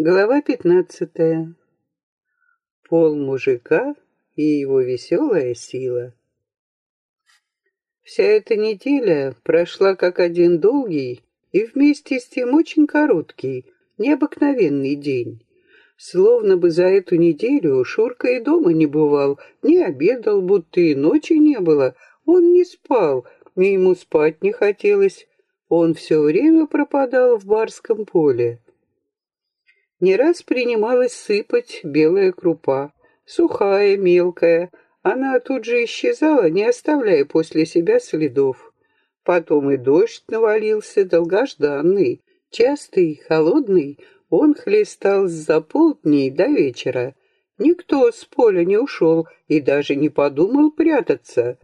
Глава пятнадцатая. Пол мужика и его веселая сила. Вся эта неделя прошла как один долгий и вместе с тем очень короткий, необыкновенный день. Словно бы за эту неделю Шурка и дома не бывал, не обедал, будто и ночи не было. Он не спал, и ему спать не хотелось. Он все время пропадал в барском поле. Не раз принималась сыпать белая крупа, сухая, мелкая. Она тут же исчезала, не оставляя после себя следов. Потом и дождь навалился, долгожданный, частый, холодный. Он хлестал с-за полдней до вечера. Никто с поля не ушел и даже не подумал прятаться.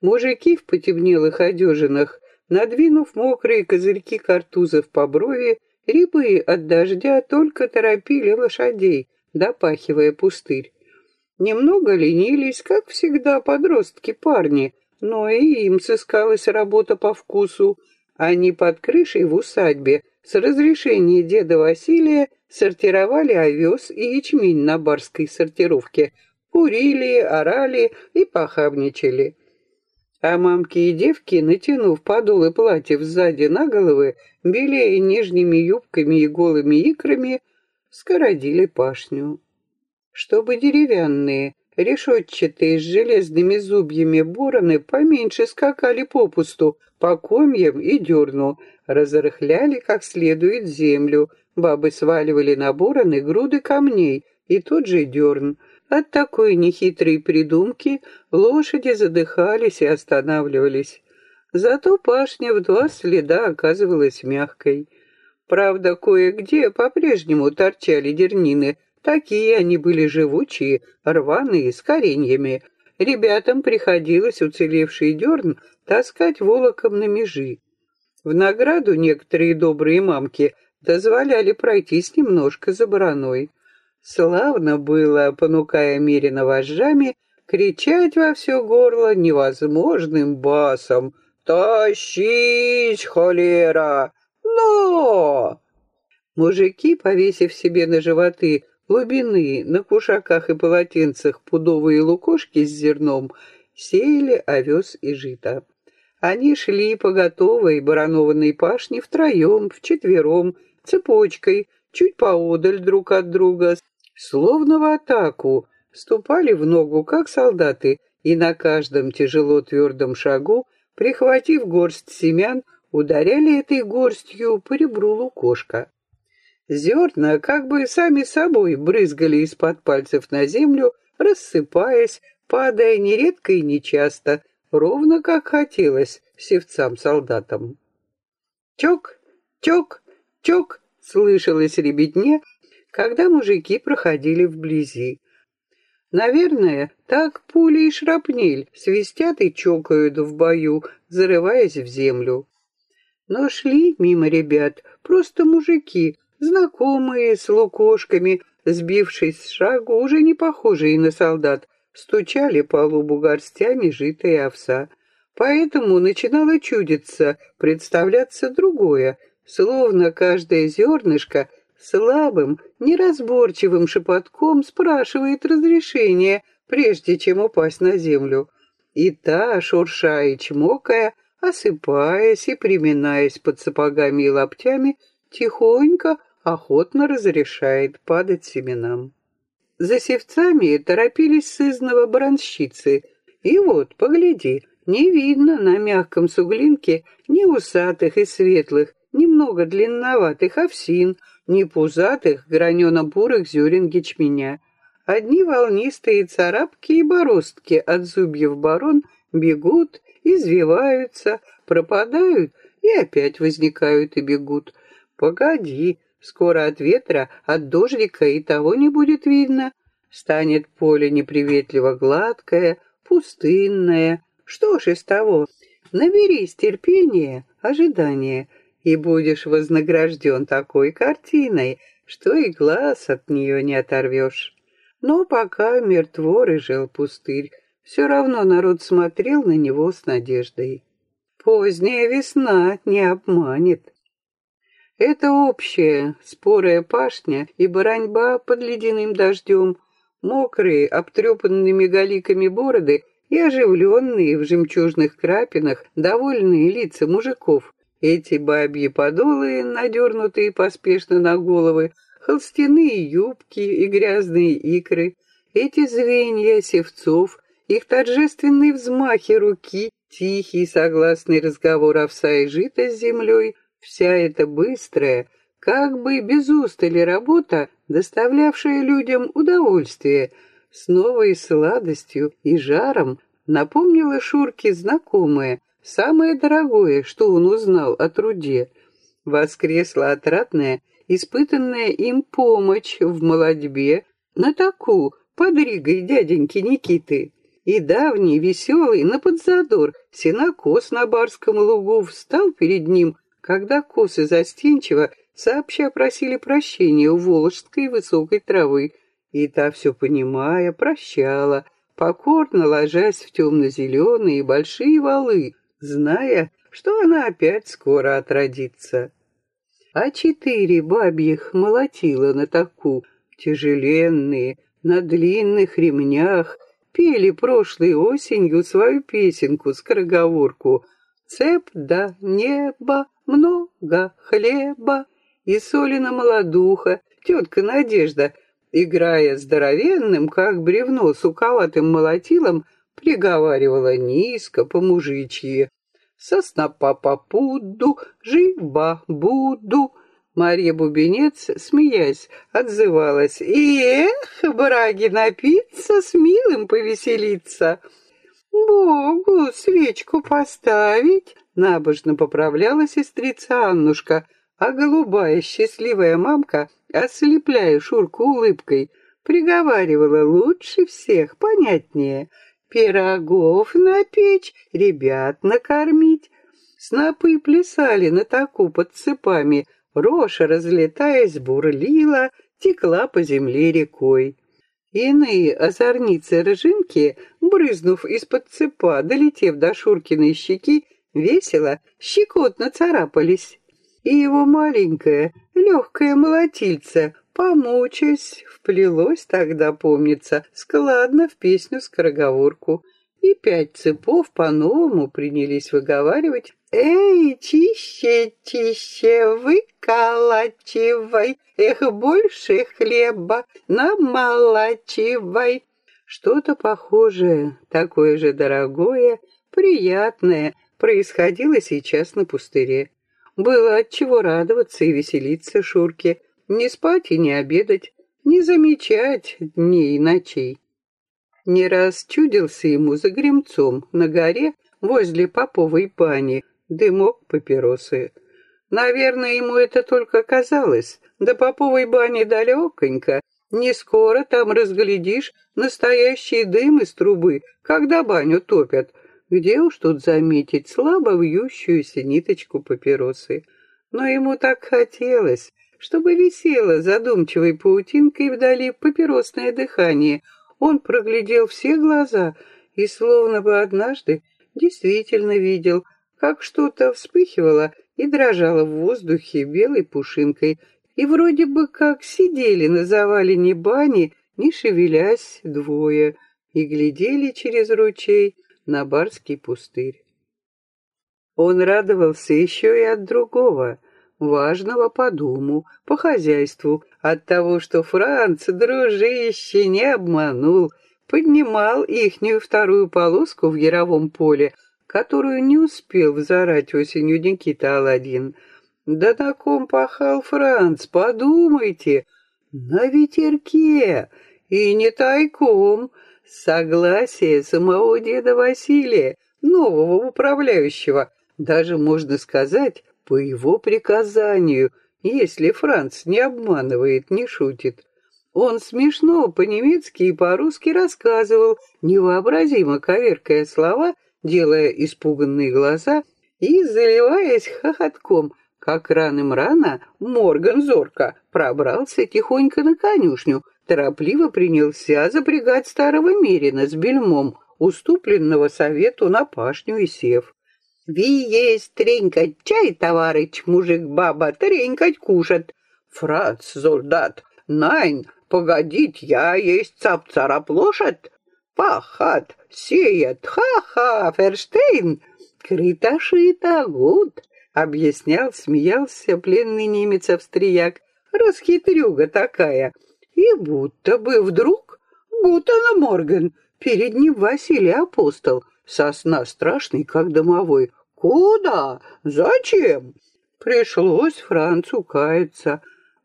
Мужики в потемнелых одежинах, надвинув мокрые козырьки картузов по брови, Рябы от дождя только торопили лошадей, допахивая пустырь. Немного ленились, как всегда, подростки-парни, но и им сыскалась работа по вкусу. Они под крышей в усадьбе с разрешения деда Василия сортировали овес и ячмень на барской сортировке, курили, орали и похабничали. А мамки и девки, натянув подолы платьев сзади на головы, белее нижними юбками и голыми икрами, скородили пашню. Чтобы деревянные, решетчатые с железными зубьями бороны поменьше скакали попусту, по комьям и дерну, разрыхляли как следует землю, бабы сваливали на бороны груды камней и тот же дерн — от такой нехитрой придумки лошади задыхались и останавливались. Зато пашня в два следа оказывалась мягкой. Правда, кое-где по-прежнему торчали дернины. Такие они были живучие, рваные, с кореньями. Ребятам приходилось уцелевший дерн таскать волоком на межи. В награду некоторые добрые мамки дозволяли пройтись немножко за бараной. Славно было, понукая Мирина вожжами, кричать во все горло невозможным басом «Тащись, холера! Но!» Мужики, повесив себе на животы глубины, на кушаках и полотенцах пудовые лукошки с зерном, сеяли овес и жито. Они шли по готовой баранованной пашне втроем, вчетвером, цепочкой, чуть поодаль друг от друга, словно в атаку, ступали в ногу, как солдаты, и на каждом тяжело твердом шагу, прихватив горсть семян, ударяли этой горстью по ребру лукошка. Зерна как бы сами собой брызгали из-под пальцев на землю, рассыпаясь, падая нередко и нечасто, ровно как хотелось севцам-солдатам. Чок, чок, чок, слышалось ребятне, когда мужики проходили вблизи. Наверное, так пули и шрапнель свистят и чокают в бою, зарываясь в землю. Но шли мимо ребят просто мужики, знакомые с лукошками, сбившись с шагу, уже не похожие на солдат, стучали по лбу горстями житая овса. Поэтому начинало чудиться, представляться другое, словно каждое зернышко — слабым, неразборчивым шепотком спрашивает разрешение, прежде чем упасть на землю. И та, шурша и чмокая, осыпаясь и приминаясь под сапогами и лаптями, тихонько, охотно разрешает падать семенам. За севцами торопились сызного бранщицы. И вот, погляди, не видно на мягком суглинке ни усатых и светлых, немного длинноватых овсин, ни пузатых, гранено-бурых зерен ячменя. Одни волнистые царапки и бороздки от зубьев барон бегут, извиваются, пропадают и опять возникают и бегут. Погоди, скоро от ветра, от дождика и того не будет видно. Станет поле неприветливо гладкое, пустынное. Что ж из того? Наберись терпения, ожидания — и будешь вознагражден такой картиной, что и глаз от нее не оторвешь. Но пока мертвор и жил пустырь, все равно народ смотрел на него с надеждой. Поздняя весна не обманет. Это общая, спорая пашня и бараньба под ледяным дождем, мокрые, обтрепанными галиками бороды и оживленные в жемчужных крапинах довольные лица мужиков. Эти бабьи подолы, надернутые поспешно на головы, холстяные юбки и грязные икры, эти звенья севцов, их торжественные взмахи руки, тихий согласный разговор овса и жита с землей, вся эта быстрая, как бы без устали работа, доставлявшая людям удовольствие, с новой сладостью и жаром напомнила Шурке знакомое, самое дорогое, что он узнал о труде. Воскресла отратная, испытанная им помощь в молодьбе на таку, под Ригой дяденьки Никиты. И давний, веселый, на подзадор, сенокос на барском лугу встал перед ним, когда косы застенчиво сообща просили прощения у волжской высокой травы, и та, все понимая, прощала, покорно ложась в темно-зеленые большие валы, зная, что она опять скоро отродится. А четыре бабьих молотила на таку, тяжеленные, на длинных ремнях, пели прошлой осенью свою песенку-скороговорку «Цеп да небо, много хлеба» и Солина молодуха, тетка Надежда, играя здоровенным, как бревно, суковатым молотилом, приговаривала низко по-мужичьи. «Со снопа попуду, жива буду». Марья Бубенец, смеясь, отзывалась. «Эх, браги напиться, с милым повеселиться!» «Богу свечку поставить!» — набожно поправляла сестрица Аннушка, а голубая счастливая мамка, ослепляя Шурку улыбкой, приговаривала лучше всех, понятнее. Пирогов напечь, ребят накормить. Снопы плясали на таку под цепами, рожа, разлетаясь, бурлила, текла по земле рекой. Иные озорницы-рыжинки, брызнув из-под цепа, долетев до Шуркиной щеки, весело, щекотно царапались и его маленькое, легкое молотильце, помучаясь, вплелось тогда, помнится, складно в песню-скороговорку. И пять цепов по-новому принялись выговаривать «Эй, чище, чище, выколачивай, эх, больше хлеба намолачивай». Что-то похожее, такое же дорогое, приятное происходило сейчас на пустыре. Было от чего радоваться и веселиться Шурке, не спать и не обедать, не замечать дней и ночей. Не раз чудился ему за гремцом на горе возле поповой бани дымок папиросы. Наверное, ему это только казалось. До поповой бани далеконько, не скоро там разглядишь настоящий дым из трубы, когда баню топят — где уж тут заметить слабо вьющуюся ниточку папиросы? Но ему так хотелось, чтобы висело задумчивой паутинкой вдали папиросное дыхание. Он проглядел все глаза и словно бы однажды действительно видел, как что-то вспыхивало и дрожало в воздухе белой пушинкой, и вроде бы как сидели на завалине бани, не шевелясь двое, и глядели через ручей на барский пустырь. Он радовался еще и от другого, важного по дому, по хозяйству, от того, что Франц, дружище, не обманул, поднимал ихнюю вторую полоску в яровом поле, которую не успел взорать осенью Никита Аладдин. Да на ком пахал Франц, подумайте, на ветерке, и не тайком, Согласие самого деда Василия, нового управляющего, даже, можно сказать, по его приказанию, если Франц не обманывает, не шутит. Он смешно по-немецки и по-русски рассказывал, невообразимо коверкая слова, делая испуганные глаза и заливаясь хохотком, как рано-рано Морган зорко пробрался тихонько на конюшню, торопливо принялся запрягать старого мерина с бельмом, уступленного совету на пашню и сев. Ви есть тренькать чай, товарищ, мужик-баба, тренькать кушать. Фрац, солдат, найн, погодить, я есть цап-царап лошадь. Пахат, сеет, ха-ха, ферштейн. Крыта-шита, гуд, объяснял, смеялся пленный немец-австрияк. Расхитрюга такая. И будто бы вдруг, будто на Морган, перед ним Василий Апостол, сосна страшный, как домовой. Куда? Зачем? Пришлось Францу каяться.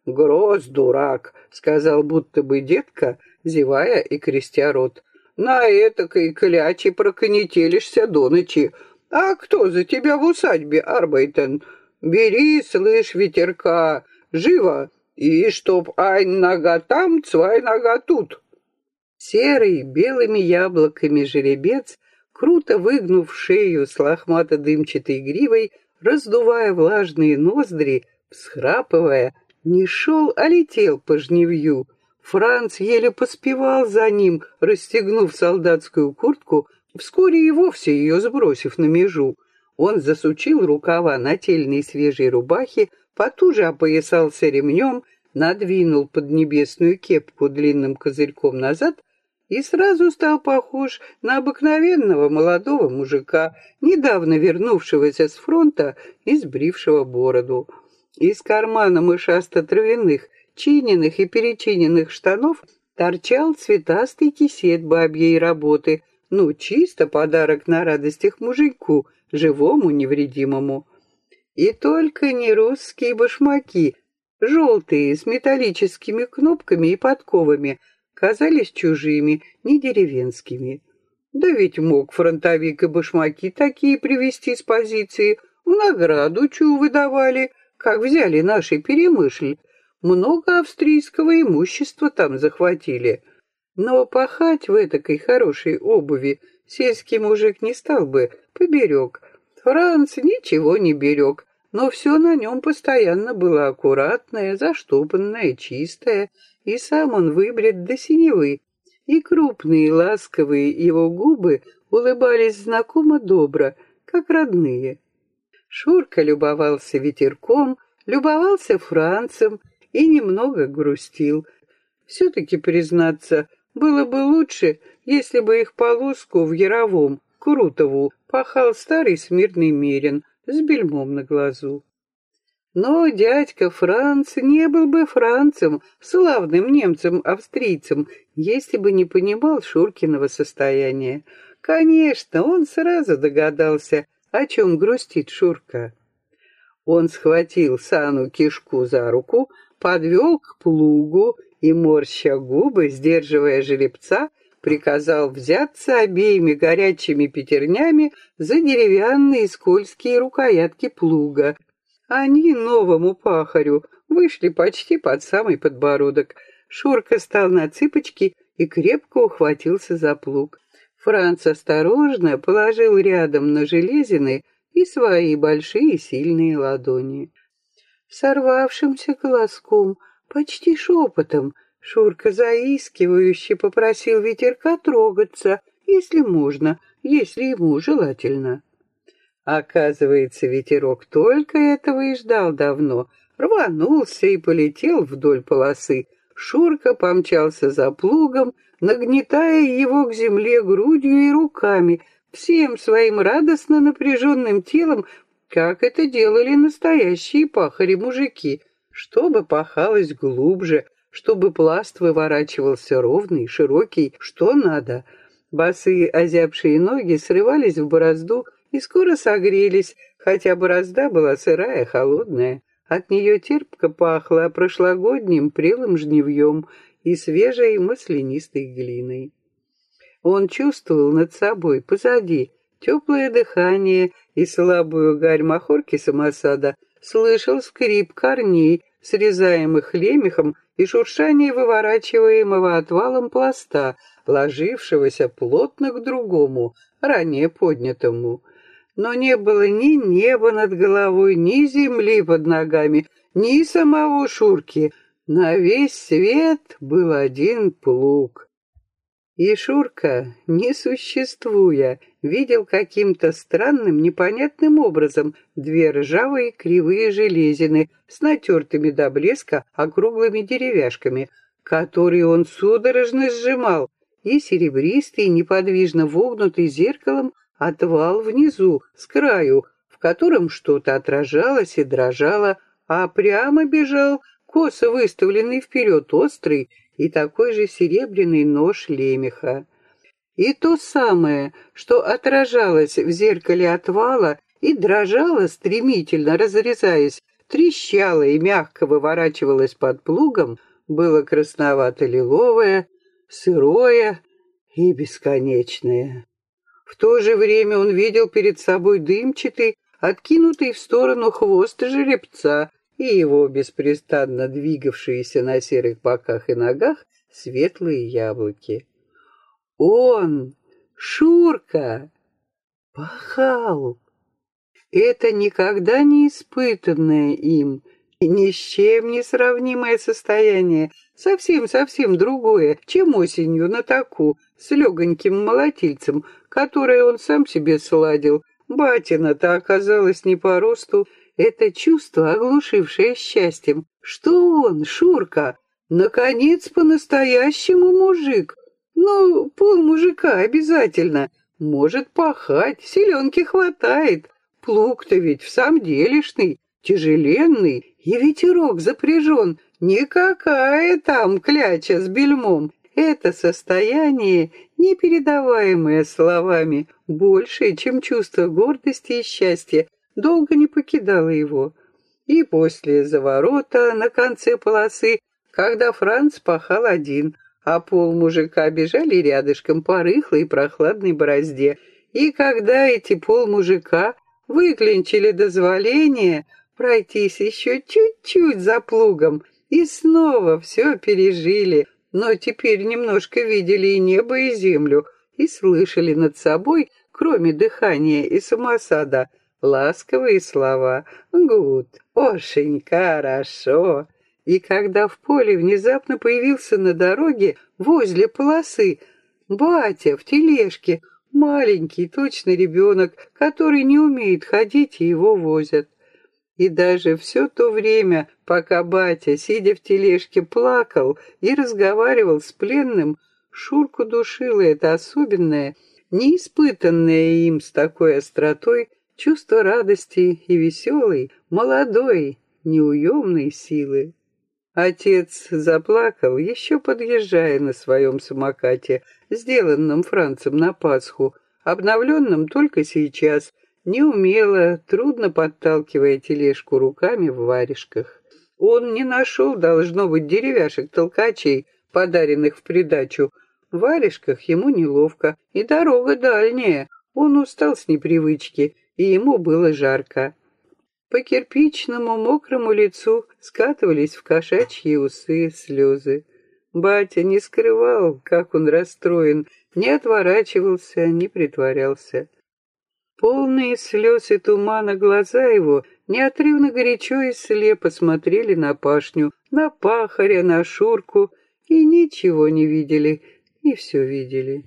Гроз, дурак, сказал будто бы детка, зевая и крестя рот. На этакой кляче проконетелишься до ночи. А кто за тебя в усадьбе, Арбайтен? Бери, слышь, ветерка, живо, и чтоб айн нога там, цвай нога тут. Серый, белыми яблоками жеребец, круто выгнув шею с лохмато-дымчатой гривой, раздувая влажные ноздри, всхрапывая, не шел, а летел по жневью. Франц еле поспевал за ним, расстегнув солдатскую куртку, вскоре и вовсе ее сбросив на межу. Он засучил рукава нательной свежей рубахи, потуже опоясался ремнем, надвинул под небесную кепку длинным козырьком назад и сразу стал похож на обыкновенного молодого мужика, недавно вернувшегося с фронта и сбрившего бороду. Из кармана мышасто-травяных, чиненных и перечиненных штанов торчал цветастый кисет бабьей работы, ну, чисто подарок на радостях мужику, живому, невредимому. И только не русские башмаки, желтые, с металлическими кнопками и подковами, казались чужими, не деревенскими. Да ведь мог фронтовик и башмаки такие привезти с позиции, в награду чу выдавали, как взяли наши перемышль. Много австрийского имущества там захватили. Но пахать в этой хорошей обуви сельский мужик не стал бы, поберег. Франц ничего не берег, но все на нем постоянно было аккуратное, заштопанное, чистое, и сам он выбрит до синевы, и крупные ласковые его губы улыбались знакомо добро, как родные. Шурка любовался ветерком, любовался Францем и немного грустил. Все-таки, признаться, было бы лучше, если бы их полоску в Яровом, Крутову, пахал старый смирный мерин, с бельмом на глазу. Но дядька Франц не был бы Францем, славным немцем-австрийцем, если бы не понимал Шуркиного состояния. Конечно, он сразу догадался, о чем грустит Шурка. Он схватил Сану кишку за руку, подвел к плугу и, морща губы, сдерживая жеребца, приказал взяться обеими горячими пятернями за деревянные скользкие рукоятки плуга. Они новому пахарю вышли почти под самый подбородок. Шурка стал на цыпочки и крепко ухватился за плуг. Франц осторожно положил рядом на железины и свои большие сильные ладони. Сорвавшимся голоском, почти шепотом, Шурка заискивающе попросил ветерка трогаться, если можно, если ему желательно. Оказывается, ветерок только этого и ждал давно. Рванулся и полетел вдоль полосы. Шурка помчался за плугом, нагнетая его к земле грудью и руками, всем своим радостно напряженным телом, как это делали настоящие пахари-мужики, чтобы пахалось глубже, чтобы пласт выворачивался ровный, широкий, что надо. Босые озябшие ноги срывались в борозду и скоро согрелись, хотя борозда была сырая, холодная. От нее терпко пахло прошлогодним прелым жневьем и свежей маслянистой глиной. Он чувствовал над собой, позади, теплое дыхание и слабую гарь махорки самосада, слышал скрип корней, срезаемых лемехом и шуршание выворачиваемого отвалом пласта, ложившегося плотно к другому, ранее поднятому. Но не было ни неба над головой, ни земли под ногами, ни самого Шурки. На весь свет был один плуг. И Шурка, не существуя, видел каким-то странным, непонятным образом две ржавые кривые железины с натертыми до блеска округлыми деревяшками, которые он судорожно сжимал, и серебристый, неподвижно вогнутый зеркалом отвал внизу, с краю, в котором что-то отражалось и дрожало, а прямо бежал косо выставленный вперед острый и такой же серебряный нож лемеха. И то самое, что отражалось в зеркале отвала и дрожало стремительно, разрезаясь, трещало и мягко выворачивалось под плугом, было красновато-лиловое, сырое и бесконечное. В то же время он видел перед собой дымчатый, откинутый в сторону хвост жеребца и его беспрестанно двигавшиеся на серых боках и ногах светлые яблоки. Он, Шурка, пахал. Это никогда не испытанное им, ни с чем не сравнимое состояние, совсем-совсем другое, чем осенью на таку с легоньким молотильцем, которое он сам себе сладил. Батина-то оказалась не по росту, это чувство, оглушившее счастьем, что он, Шурка, наконец по-настоящему мужик. Ну, пол мужика обязательно. Может пахать, селенки хватает. Плуг-то ведь в самом делешный, тяжеленный, и ветерок запряжен. Никакая там кляча с бельмом. Это состояние, непередаваемое словами, большее, чем чувство гордости и счастья, долго не покидало его. И после заворота на конце полосы, когда Франц пахал один, а пол мужика бежали рядышком по рыхлой прохладной борозде, и когда эти пол мужика выклинчили дозволение, пройтись еще чуть-чуть за плугом, и снова все пережили, но теперь немножко видели и небо, и землю, и слышали над собой, кроме дыхания и самосада, ласковые слова «Гуд», «Очень хорошо». И когда в поле внезапно появился на дороге возле полосы батя в тележке, маленький, точный ребенок, который не умеет ходить, и его возят. И даже все то время, пока батя, сидя в тележке, плакал и разговаривал с пленным, Шурку душило это особенное, неиспытанное им с такой остротой, чувство радости и веселой, молодой, неуемной силы. Отец заплакал, еще подъезжая на своем самокате, сделанном Францем на Пасху, обновленном только сейчас, неумело, трудно подталкивая тележку руками в варежках. Он не нашел, должно быть, деревяшек-толкачей, подаренных в придачу. В варежках ему неловко, и дорога дальняя. Он устал с непривычки, и ему было жарко. По кирпичному мокрому лицу скатывались в кошачьи усы слезы. Батя не скрывал, как он расстроен, не отворачивался, не притворялся. Полные слез и тумана глаза его неотрывно горячо и слепо смотрели на пашню, на пахаря, на шурку, и ничего не видели, и все видели.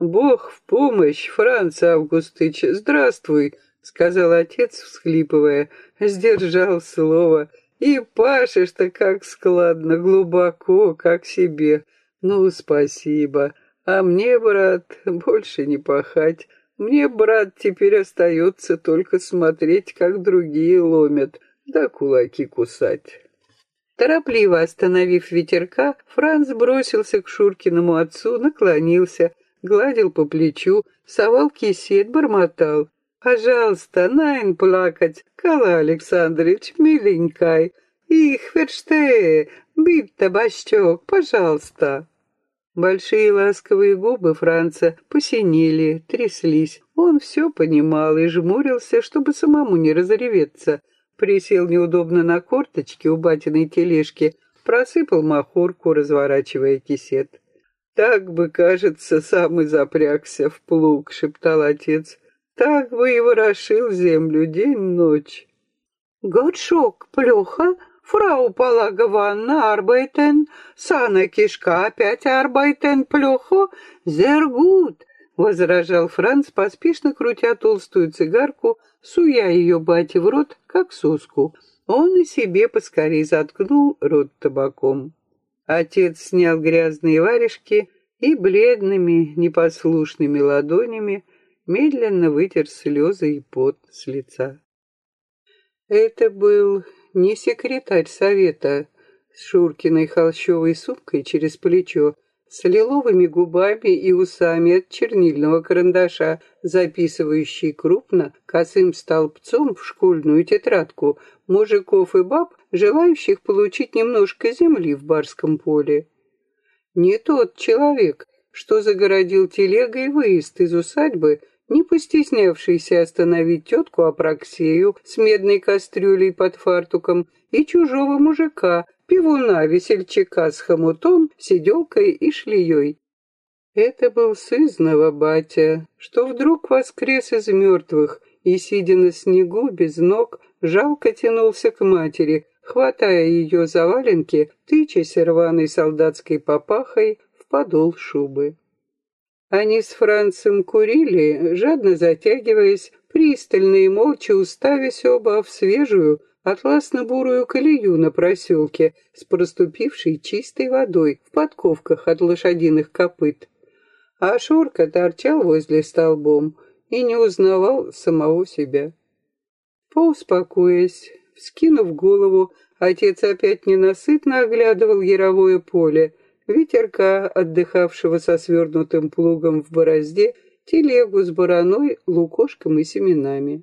«Бог в помощь, Франц Августыч, здравствуй!» — сказал отец, всхлипывая, сдержал слово. «И пашешь-то как складно, глубоко, как себе. Ну, спасибо. А мне, брат, больше не пахать. Мне, брат, теперь остается только смотреть, как другие ломят, да кулаки кусать. Торопливо остановив ветерка, Франц бросился к Шуркиному отцу, наклонился, гладил по плечу, совал кисет, бормотал. «Пожалуйста, найн плакать, Кала Александрович, миленькай, их верштее, бит-то бащок, пожалуйста». Большие ласковые губы Франца посинели, тряслись. Он все понимал и жмурился, чтобы самому не разреветься. Присел неудобно на корточки у батиной тележки, просыпал махорку, разворачивая кисет. «Так бы, кажется, сам и запрягся в плуг», — шептал отец. «Так бы и ворошил землю день-ночь». «Годшок, плохо?» Фрау Палагованна арбайтен, Сана Кишка опять арбайтен плохо, зергут, возражал Франц, поспешно крутя толстую цигарку, суя ее бате в рот, как соску. Он и себе поскорей заткнул рот табаком. Отец снял грязные варежки и бледными, непослушными ладонями медленно вытер слезы и пот с лица. Это был не секретарь совета с Шуркиной холщовой сумкой через плечо, с лиловыми губами и усами от чернильного карандаша, записывающий крупно, косым столбцом в школьную тетрадку мужиков и баб, желающих получить немножко земли в барском поле. Не тот человек, что загородил телегой выезд из усадьбы, не постеснявшийся остановить тетку Апраксею с медной кастрюлей под фартуком и чужого мужика, пивуна, весельчака с хомутом, сиделкой и шлеей. Это был сызнова батя, что вдруг воскрес из мертвых и, сидя на снегу без ног, жалко тянулся к матери, хватая ее за валенки, тычась рваной солдатской папахой в подол шубы. Они с Францем курили, жадно затягиваясь, пристально и молча уставясь оба в свежую, атласно-бурую колею на проселке с проступившей чистой водой в подковках от лошадиных копыт. А Шурка торчал возле столбом и не узнавал самого себя. Поуспокоясь, вскинув голову, отец опять ненасытно оглядывал яровое поле, ветерка, отдыхавшего со свернутым плугом в борозде, телегу с бараной, лукошком и семенами.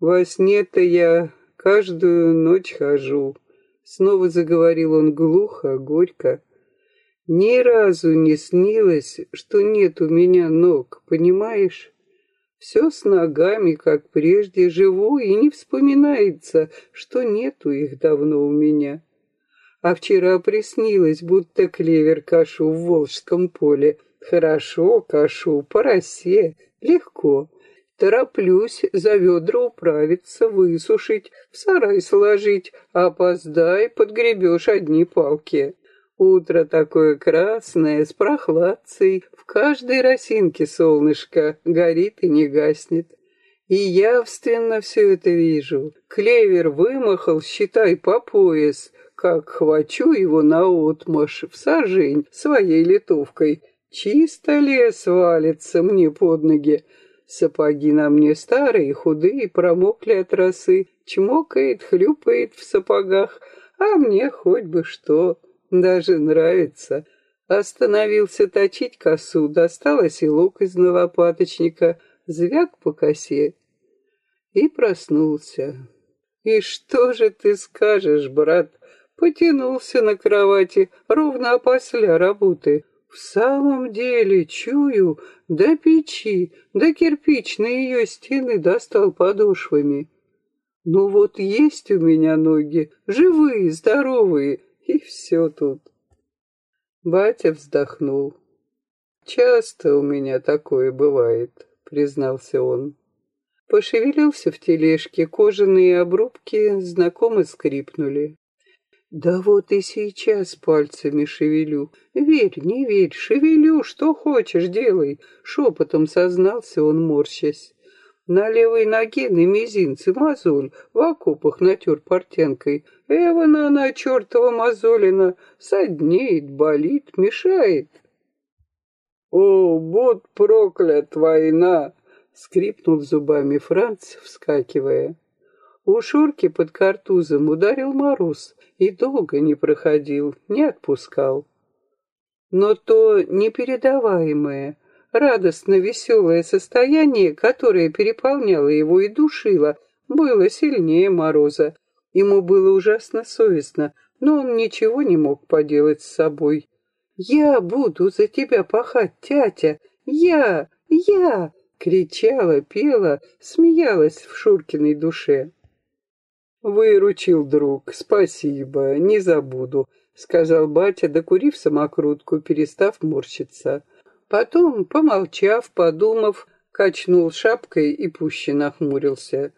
Во сне-то я каждую ночь хожу. Снова заговорил он глухо, горько. Ни разу не снилось, что нет у меня ног, понимаешь? Все с ногами, как прежде, живу, и не вспоминается, что нету их давно у меня. А вчера приснилось, будто клевер кашу в Волжском поле. Хорошо кашу, по росе, легко. Тороплюсь за ведра управиться, высушить, в сарай сложить, опоздай, подгребешь одни палки. Утро такое красное, с прохладцей, в каждой росинке солнышко горит и не гаснет. И явственно все это вижу. Клевер вымахал, считай, по пояс, как хвачу его на отмашь в сажень своей литовкой. Чисто лес валится мне под ноги, Сапоги на мне старые, худые, промокли от росы, чмокает, хлюпает в сапогах, а мне хоть бы что, даже нравится. Остановился точить косу, достал оселок из новопаточника, звяк по косе и проснулся. И что же ты скажешь, брат? Потянулся на кровати ровно опосля работы. В самом деле, чую, до печи, до кирпичной ее стены достал подошвами. Ну вот есть у меня ноги, живые, здоровые, и все тут. Батя вздохнул. Часто у меня такое бывает, признался он. Пошевелился в тележке, кожаные обрубки знакомо скрипнули. Да вот и сейчас пальцами шевелю. Верь, не верь, шевелю, что хочешь, делай. Шепотом сознался он, морщась. На левой ноге на мизинце мозоль, в окопах натер портянкой. Эвана она, чертова мозолина, саднеет, болит, мешает. «О, будь проклят, война!» — скрипнул зубами Франц, вскакивая. У Шурки под картузом ударил мороз и долго не проходил, не отпускал. Но то непередаваемое, радостно-веселое состояние, которое переполняло его и душило, было сильнее мороза. Ему было ужасно совестно, но он ничего не мог поделать с собой. «Я буду за тебя пахать, тятя! Я! Я!» кричала, пела, смеялась в Шуркиной душе. «Выручил, друг, спасибо, не забуду», — сказал батя, докурив самокрутку, перестав морщиться. Потом, помолчав, подумав, качнул шапкой и пуще нахмурился.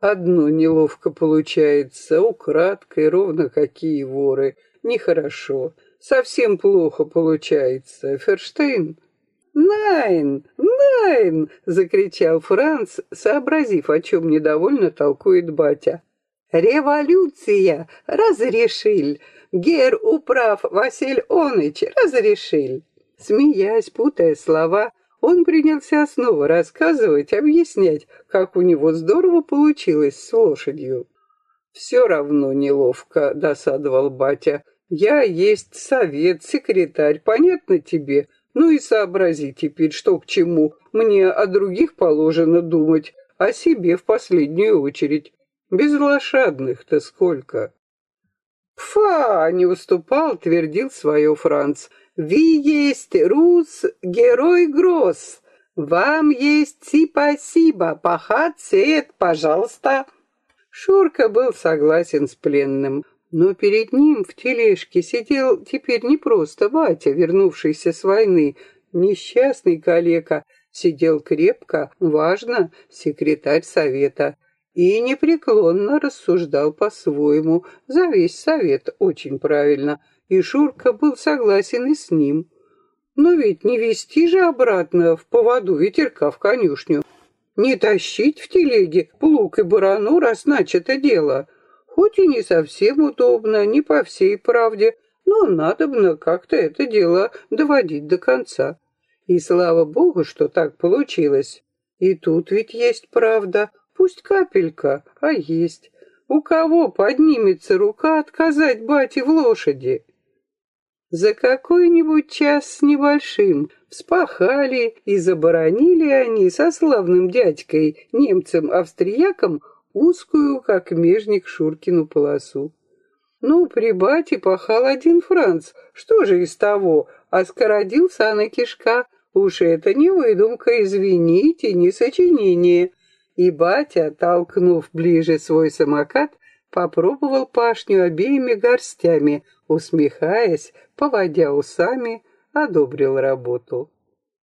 Одно неловко получается, украдкой, ровно какие воры. Нехорошо. Совсем плохо получается. Ферштейн? «Найн! Найн!» — закричал Франц, сообразив, о чем недовольно толкует батя. «Революция! Разрешил! Гер управ Василь Оныч разрешил!» Смеясь, путая слова, он принялся снова рассказывать, объяснять, как у него здорово получилось с лошадью. «Все равно неловко», — досадовал батя. «Я есть совет, секретарь, понятно тебе? Ну и сообрази теперь, что к чему. Мне о других положено думать, о себе в последнюю очередь. Без лошадных-то сколько?» «Пфа!» — не уступал, твердил свое Франц. Ви есть рус, герой гроз. Вам есть спасибо, пахать сеет, пожалуйста. Шурка был согласен с пленным, но перед ним в тележке сидел теперь не просто батя, вернувшийся с войны, несчастный калека, сидел крепко, важно, секретарь совета, и непреклонно рассуждал по-своему, за весь совет очень правильно – и Шурка был согласен и с ним. Но ведь не вести же обратно в поводу ветерка в конюшню, не тащить в телеге плуг и барану, раз начато дело. Хоть и не совсем удобно, не по всей правде, но надобно как-то это дело доводить до конца. И слава богу, что так получилось. И тут ведь есть правда, пусть капелька, а есть. У кого поднимется рука отказать бате в лошади? За какой-нибудь час с небольшим вспахали и заборонили они со славным дядькой, немцем-австрияком, узкую, как межник, Шуркину полосу. Ну, при бате пахал один Франц, что же из того, а скородился на кишка, уж это не выдумка, извините, не сочинение. И батя, толкнув ближе свой самокат, попробовал пашню обеими горстями, усмехаясь, поводя усами, одобрил работу.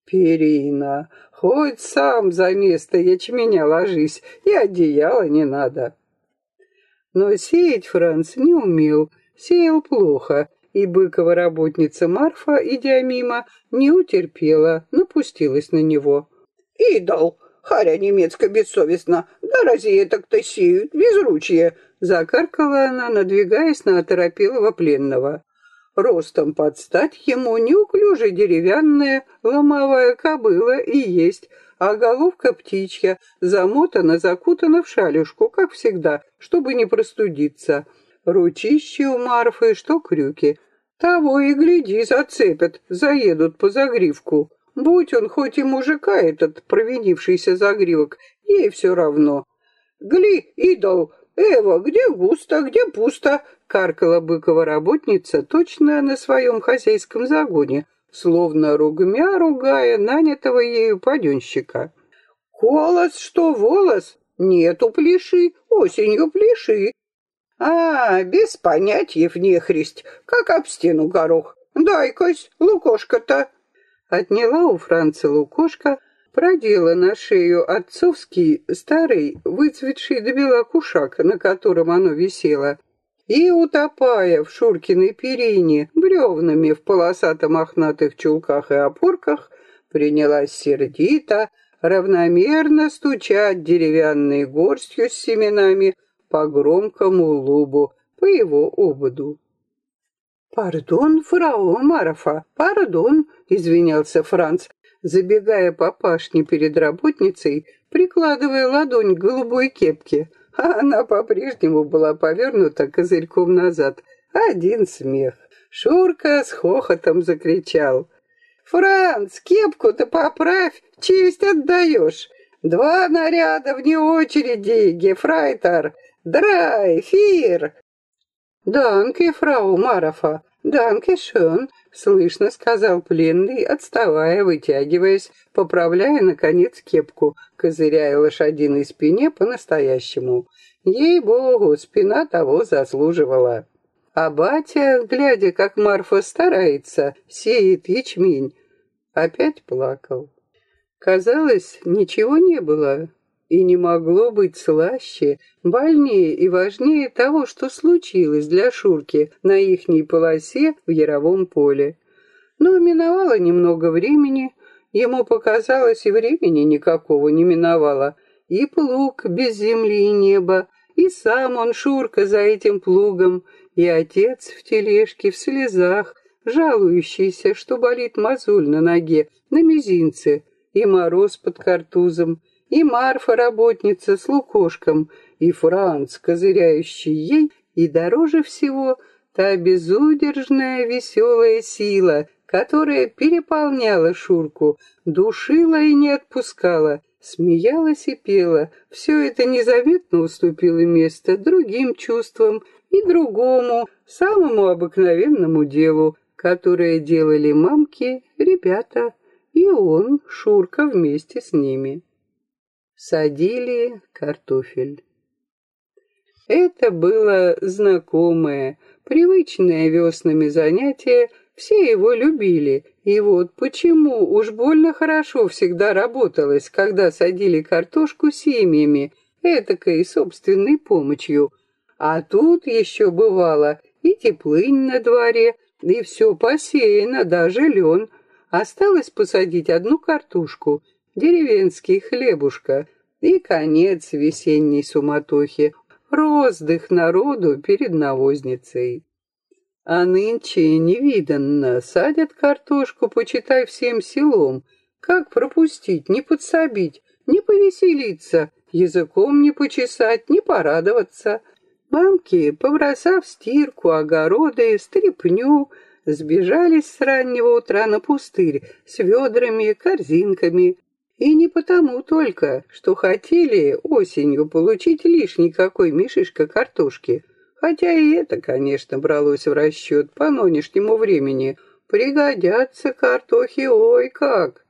«Перина, хоть сам за место ячменя ложись, и одеяла не надо». Но сеять Франц не умел, сеял плохо, и быкова работница Марфа, идя мимо, не утерпела, напустилась на него. «Идол! Харя немецко бессовестно! Да разве так-то сеют, безручье!» Закаркала она, надвигаясь на оторопелого пленного. Ростом под стать ему неуклюже деревянная ломовая кобыла и есть, а головка птичья замотана, закутана в шалюшку, как всегда, чтобы не простудиться. Ручище у Марфы, что крюки. Того и гляди, зацепят, заедут по загривку. Будь он хоть и мужика этот, провинившийся загривок, ей все равно. «Гли, идол, «Эва, где густо, где пусто?» — каркала быкова работница, точно на своем хозяйском загоне, словно ругмя ругая нанятого ею паденщика. «Колос, что волос? Нету плеши, осенью плеши». «А, без понятий нехристь, как об стену горох. Дай-кась, лукошка-то». Отняла у Франца лукошка, продела на шею отцовский старый, выцветший до бела на котором оно висело, и, утопая в Шуркиной перине бревнами в полосато-мохнатых чулках и опорках, принялась сердито, равномерно стучать деревянной горстью с семенами по громкому лубу, по его ободу. «Пардон, фрау Марафа, пардон», — извинялся Франц, забегая по пашне перед работницей, прикладывая ладонь к голубой кепке, а она по-прежнему была повернута козырьком назад. Один смех. Шурка с хохотом закричал. «Франц, кепку-то поправь, честь отдаешь. Два наряда вне очереди, гефрайтер, драй, фир». «Данке, фрау Марафа, данке шön», слышно сказал пленный, отставая, вытягиваясь, поправляя, наконец, кепку, козыряя лошадиной спине по-настоящему. Ей-богу, спина того заслуживала. А батя, глядя, как Марфа старается, сеет ячмень, опять плакал. Казалось, ничего не было, И не могло быть слаще, больнее и важнее того, что случилось для Шурки на ихней полосе в Яровом поле. Но миновало немного времени, ему показалось, и времени никакого не миновало, и плуг без земли и неба, и сам он, Шурка, за этим плугом, и отец в тележке, в слезах, жалующийся, что болит мозоль на ноге, на мизинце, и мороз под картузом, и Марфа работница с лукошком, и Франц, козыряющий ей, и дороже всего та безудержная веселая сила, которая переполняла Шурку, душила и не отпускала, смеялась и пела. Все это незаметно уступило место другим чувствам и другому, самому обыкновенному делу, которое делали мамки, ребята, и он, Шурка, вместе с ними садили картофель. Это было знакомое, привычное веснами занятие, все его любили, и вот почему уж больно хорошо всегда работалось, когда садили картошку семьями, этакой собственной помощью. А тут еще бывало и теплынь на дворе, и все посеяно, даже лен. Осталось посадить одну картошку — деревенский хлебушка и конец весенней суматохи, роздых народу перед навозницей. А нынче невиданно садят картошку, почитай всем селом. Как пропустить, не подсобить, не повеселиться, языком не почесать, не порадоваться. Мамки, побросав стирку, огороды, стряпню, сбежались с раннего утра на пустырь с ведрами, корзинками, и не потому только, что хотели осенью получить лишний какой мешишка картошки. Хотя и это, конечно, бралось в расчет по нынешнему времени. Пригодятся картохи ой как.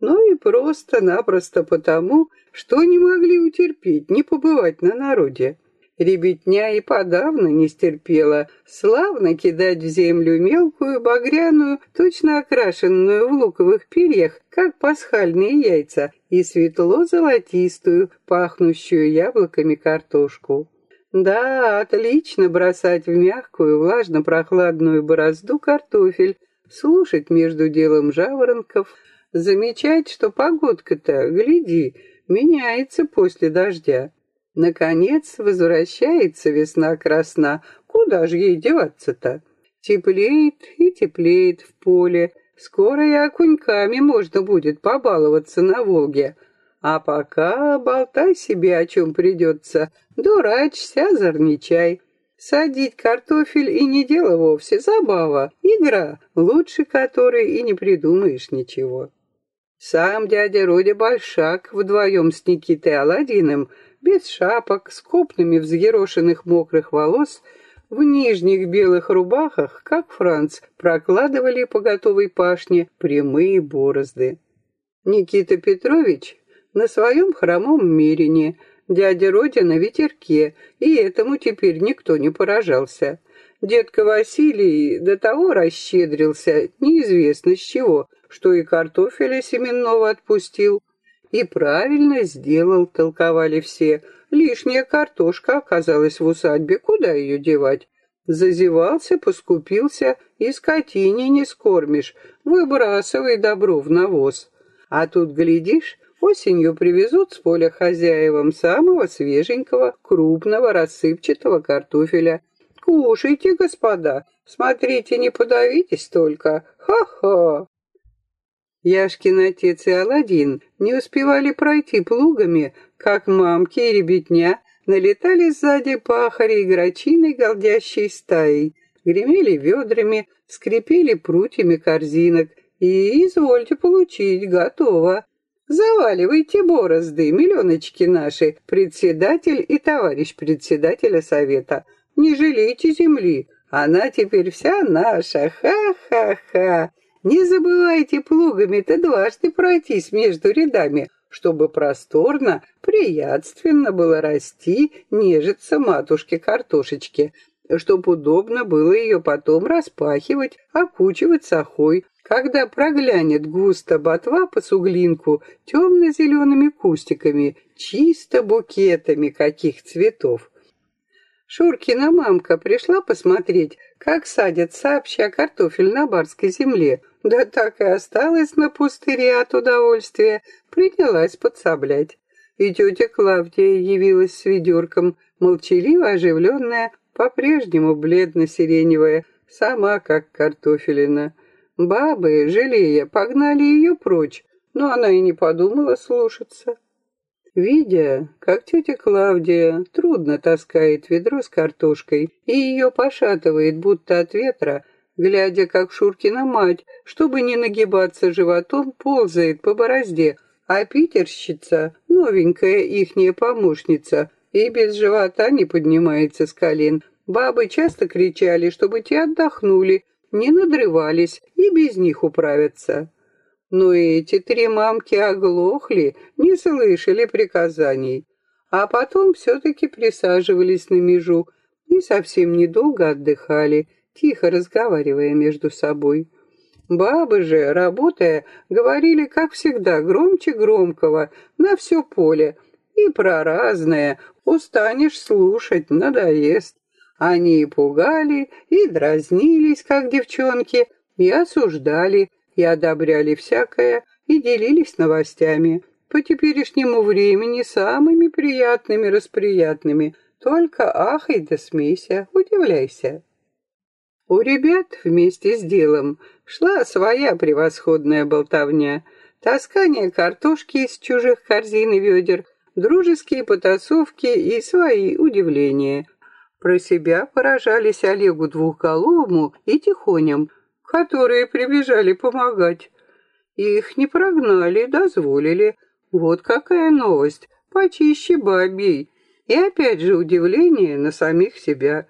Но и просто-напросто потому, что не могли утерпеть, не побывать на народе. Ребятня и подавно не стерпела славно кидать в землю мелкую, багряную, точно окрашенную в луковых перьях, как пасхальные яйца, и светло-золотистую, пахнущую яблоками картошку. Да, отлично бросать в мягкую, влажно-прохладную борозду картофель, слушать между делом жаворонков, замечать, что погодка-то, гляди, меняется после дождя. Наконец возвращается весна красна. Куда же ей деваться-то? Теплеет и теплеет в поле. Скоро и окуньками можно будет побаловаться на Волге. А пока болтай себе, о чем придется. Дурачься, озорничай. Садить картофель и не дело вовсе, забава, игра, лучше которой и не придумаешь ничего. Сам дядя Родя Большак вдвоем с Никитой Аладдиным без шапок, с копнами взъерошенных мокрых волос, в нижних белых рубахах, как Франц, прокладывали по готовой пашне прямые борозды. Никита Петрович на своем хромом мерине, дядя Родя на ветерке, и этому теперь никто не поражался. Дедка Василий до того расщедрился, неизвестно с чего, что и картофеля семенного отпустил, и правильно сделал, толковали все. Лишняя картошка оказалась в усадьбе, куда ее девать? Зазевался, поскупился, и скотине не скормишь, выбрасывай добро в навоз. А тут, глядишь, осенью привезут с поля хозяевам самого свеженького, крупного, рассыпчатого картофеля. Кушайте, господа, смотрите, не подавитесь только. Ха-ха! Яшкин отец и Аладдин не успевали пройти плугами, как мамки и ребятня налетали сзади пахари и грачиной голдящей стаей, гремели ведрами, скрипели прутьями корзинок, и, извольте получить, готово. Заваливайте борозды, миллионочки наши, председатель и товарищ председателя совета. Не жалейте земли, она теперь вся наша, ха-ха-ха. Не забывайте плугами-то дважды пройтись между рядами, чтобы просторно, приятственно было расти, нежиться матушке-картошечке, чтоб удобно было ее потом распахивать, окучивать сахой, когда проглянет густо ботва по суглинку темно-зелеными кустиками, чисто букетами каких цветов. Шуркина мамка пришла посмотреть, как садят сообща картофель на барской земле. Да так и осталась на пустыре от удовольствия, принялась подсоблять. И тетя Клавдия явилась с ведерком, молчаливо оживленная, по-прежнему бледно-сиреневая, сама как картофелина. Бабы, жалея, погнали ее прочь, но она и не подумала слушаться. Видя, как тетя Клавдия трудно таскает ведро с картошкой и ее пошатывает, будто от ветра, глядя, как Шуркина мать, чтобы не нагибаться животом, ползает по борозде, а питерщица, новенькая ихняя помощница, и без живота не поднимается с колен. Бабы часто кричали, чтобы те отдохнули, не надрывались и без них управятся. Но эти три мамки оглохли, не слышали приказаний, а потом все-таки присаживались на межу и совсем недолго отдыхали, тихо разговаривая между собой. Бабы же, работая, говорили, как всегда, громче громкого, на все поле, и про разное, устанешь слушать, надоест. Они и пугали, и дразнились, как девчонки, и осуждали, и одобряли всякое, и делились новостями. По теперешнему времени самыми приятными расприятными. Только ахай да смейся, удивляйся. У ребят вместе с делом шла своя превосходная болтовня. Таскание картошки из чужих корзин и ведер, дружеские потасовки и свои удивления. Про себя поражались Олегу Двухголовому и Тихоням, которые прибежали помогать. Их не прогнали, дозволили. Вот какая новость, почище бабей. И опять же удивление на самих себя.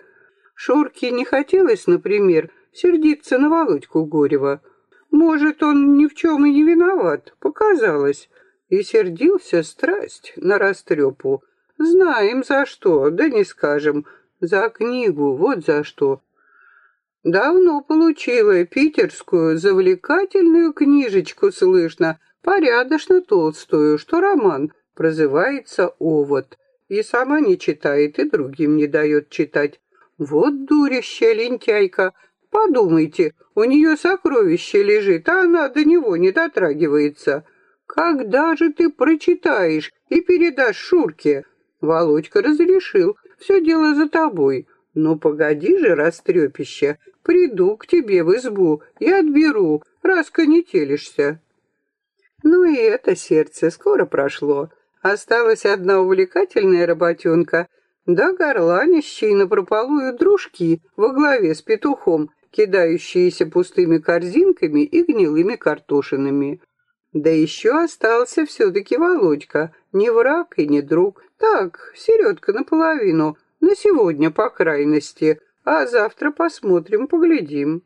Шурке не хотелось, например, сердиться на Володьку Горева. Может, он ни в чем и не виноват, показалось. И сердился страсть на растрепу. Знаем за что, да не скажем, за книгу, вот за что. Давно получила питерскую завлекательную книжечку, слышно, порядочно толстую, что роман прозывается «Овод». И сама не читает, и другим не дает читать. Вот дурища лентяйка. Подумайте, у нее сокровище лежит, а она до него не дотрагивается. Когда же ты прочитаешь и передашь Шурке? Володька разрешил, все дело за тобой. Но погоди же, растрепище, приду к тебе в избу и отберу, раз конетелишься. Ну и это сердце скоро прошло. Осталась одна увлекательная работенка, да горланищие напропалую дружки во главе с петухом, кидающиеся пустыми корзинками и гнилыми картошинами. Да еще остался все-таки Володька, не враг и не друг, так, середка наполовину, на сегодня по крайности, а завтра посмотрим, поглядим.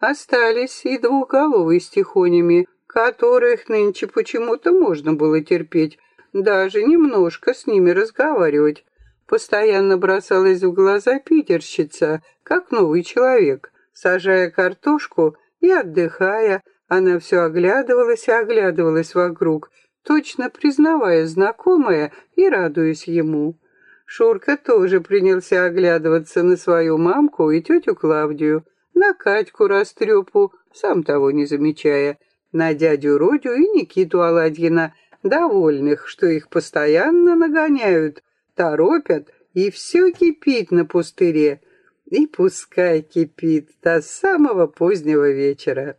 Остались и двухголовые с тихонями, которых нынче почему-то можно было терпеть, даже немножко с ними разговаривать. Постоянно бросалась в глаза питерщица, как новый человек. Сажая картошку и отдыхая, она все оглядывалась и оглядывалась вокруг, точно признавая знакомое и радуясь ему. Шурка тоже принялся оглядываться на свою мамку и тетю Клавдию, на Катьку Растрепу, сам того не замечая, на дядю Родю и Никиту Аладьина, довольных, что их постоянно нагоняют, торопят, и все кипит на пустыре. И пускай кипит до самого позднего вечера.